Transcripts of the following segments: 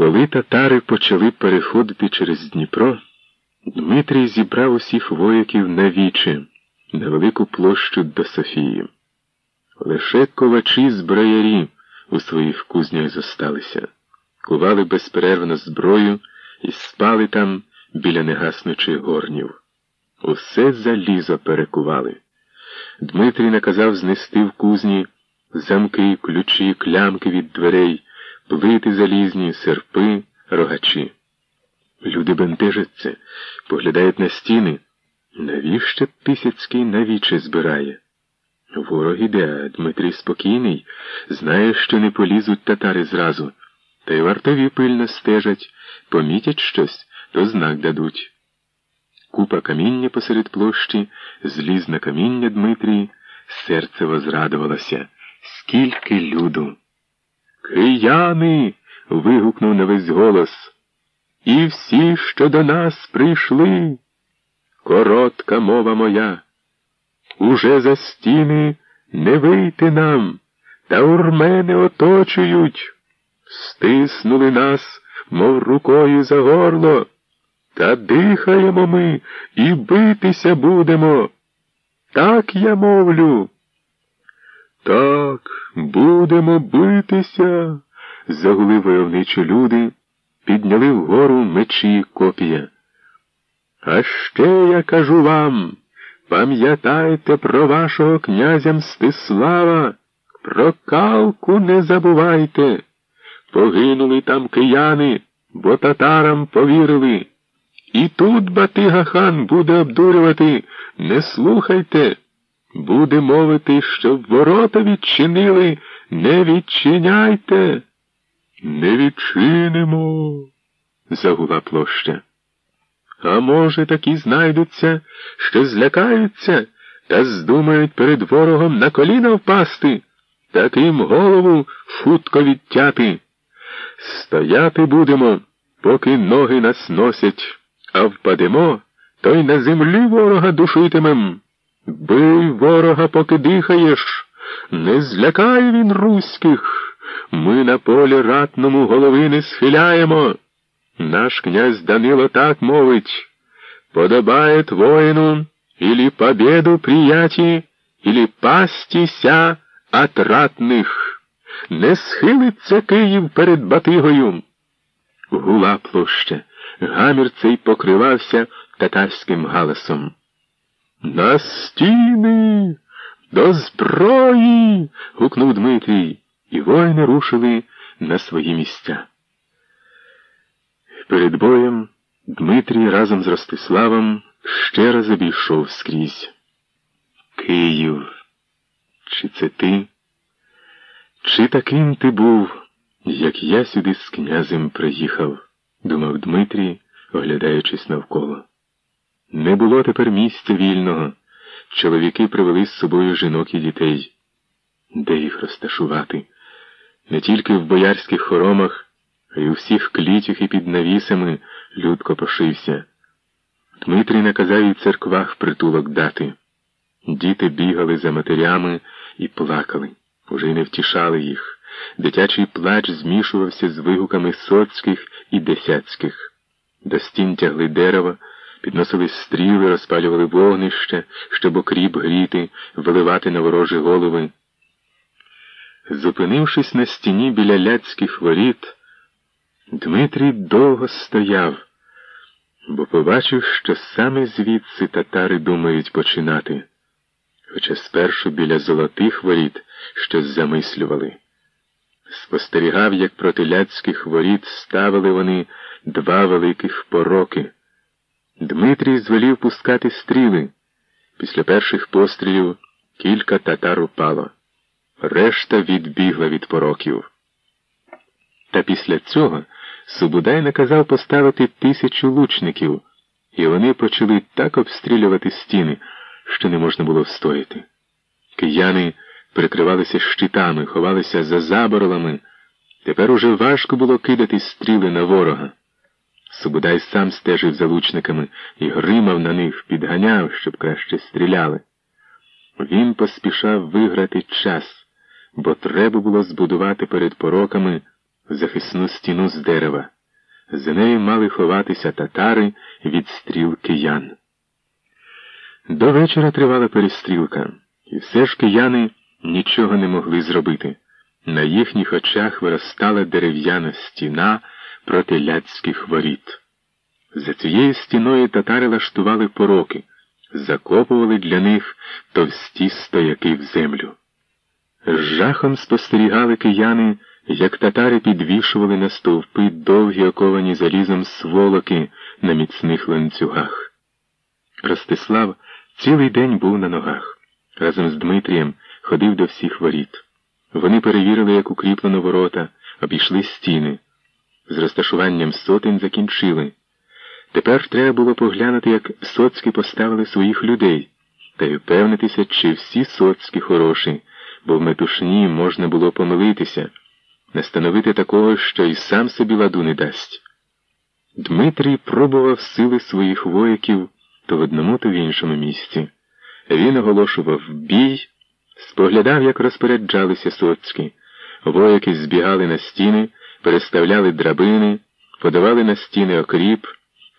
Коли татари почали переходити через Дніпро, Дмитрій зібрав усіх вояків на вічі, на велику площу до Софії. Лише ковачі зброярі у своїх кузнях зосталися, кували безперервно зброю і спали там біля негаснучих горнів. Усе залізо перекували. Дмитрій наказав знести в кузні замки, ключі, клямки від дверей, плити залізні, серпи, рогачі. Люди бентежаться, поглядають на стіни. Навіщо Тисяцький навіче збирає? Ворог іде, а Дмитрій спокійний, знає, що не полізуть татари зразу, та й вартові пильно стежать, помітять щось, то знак дадуть. Купа каміння посеред площі, зліз на каміння Дмитрій, серце возрадувалося. Скільки люду. Кияни. вигукнув на весь голос. І всі, що до нас прийшли. Коротка мова моя. Уже за стіни не вийти нам, та урмени оточують. Стиснули нас, мов рукою за горло. Та дихаємо ми і битися будемо. Так я мовлю. Так, будемо битися, загули войовничі люди, підняли вгору мечі копія. А ще я кажу вам, пам'ятайте про вашого князя Мстислава, про калку не забувайте. Погинули там кияни, бо татарам повірили. І тут Батига хан буде обдурювати, не слухайте. Буде мовити, щоб ворота відчинили, не відчиняйте. Не відчинимо, загула площа. А може, такі знайдуться, що злякаються та здумають перед ворогом на коліна впасти, таким голову футко відтяти. Стояти будемо, поки ноги нас носять, а впадемо, то й на землі ворога душитимем. Бий ворога, поки дихаєш, не злякай він руських. Ми на полі ратному голови не схиляємо. Наш князь Данило так мовить. Подобает воїну или победу прияти, или пастися от ратних. Не схилиться Київ перед Батигою. Гула площа, гамір цей покривався татарським галасом. На стіни, до зброї. гукнув Дмитрій, і воїни рушили на свої місця. Перед боєм Дмитрій разом з Ростиславом ще раз обійшов скрізь. Київ, чи це ти? Чи таким ти був, як я сюди з князем приїхав, думав Дмитрій, оглядаючись навколо. Не було тепер місця вільного. Чоловіки привели з собою жінок і дітей. Де їх розташувати? Не тільки в боярських хоромах, а й у всіх клітях і під навісами люд копошився. Дмитрій наказав і в церквах притулок дати. Діти бігали за матерями і плакали, уже й не втішали їх. Дитячий плач змішувався з вигуками соцьких і десяцьких. До стін тягли дерева. Підносили стріли, розпалювали вогнище, щоб окріп гріти, виливати на ворожі голови. Зупинившись на стіні біля ляцьких воріт, Дмитрій довго стояв, бо побачив, що саме звідси татари думають починати, хоча спершу біля золотих воріт щось замислювали. Спостерігав, як проти ляцьких воріт ставили вони два великих пороки. Дмитрій звелів пускати стріли. Після перших пострілів кілька татар упало. Решта відбігла від пороків. Та після цього Субудай наказав поставити тисячу лучників, і вони почали так обстрілювати стіни, що не можна було встояти. Кияни прикривалися щитами, ховалися за заборлами. Тепер уже важко було кидати стріли на ворога. Субудай сам стежив за лучниками і гримав на них, підганяв, щоб краще стріляли. Він поспішав виграти час, бо треба було збудувати перед пороками захисну стіну з дерева. За нею мали ховатися татари від стріл киян. До вечора тривала перестрілка, і все ж кияни нічого не могли зробити. На їхніх очах виростала дерев'яна стіна проти ляцьких воріт. За цією стіною татари лаштували пороки, закопували для них товсті стояки в землю. З жахом спостерігали кияни, як татари підвішували на стовпи довгі оковані залізом сволоки на міцних ланцюгах. Ростислав цілий день був на ногах. Разом з Дмитрієм ходив до всіх воріт. Вони перевірили, як укріплено ворота, обійшли стіни. З розташуванням сотень закінчили. Тепер треба було поглянути, як соцьки поставили своїх людей, та й впевнитися, чи всі соцьки хороші, бо в метушні можна було помилитися, настановити такого, що й сам собі ладу не дасть. Дмитрій пробував сили своїх вояків то в одному, то в іншому місці. Він оголошував бій, споглядав, як розпоряджалися соцькі. Вояки збігали на стіни, переставляли драбини, подавали на стіни окріп,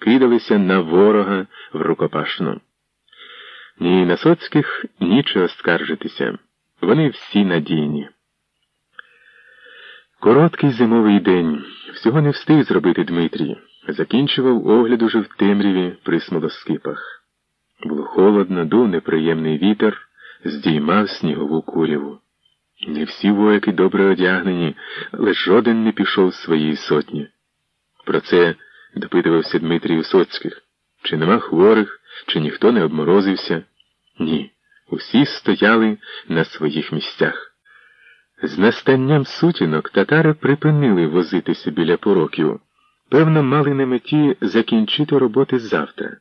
кидалися на ворога в рукопашну. Ні на соцьких нічого скаржитися. Вони всі надійні. Короткий зимовий день. Всього не встиг зробити Дмитрій. Закінчував огляд уже в темряві при смолоскипах. Було холодно, дув неприємний вітер, здіймав снігову куряву. Не всі вояки добре одягнені, але жоден не пішов з своєї сотні. Про це допитувався Дмитрій Усоцьких. Чи нема хворих, чи ніхто не обморозився? Ні. Усі стояли на своїх місцях. З настанням сутінок татари припинили возитися біля пороків. Певно, мали на меті закінчити роботи завтра.